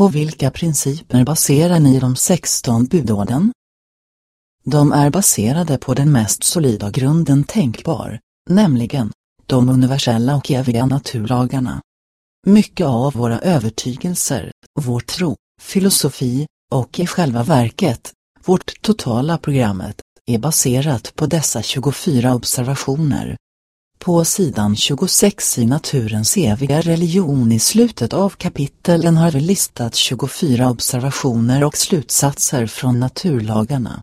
På vilka principer baserar ni de 16 budorden? De är baserade på den mest solida grunden tänkbar, nämligen de universella och eviga naturlagarna. Mycket av våra övertygelser, vår tro, filosofi och i själva verket, vårt totala programmet, är baserat på dessa 24 observationer. På sidan 26 i Naturens eviga religion i slutet av kapitelen har vi listat 24 observationer och slutsatser från naturlagarna.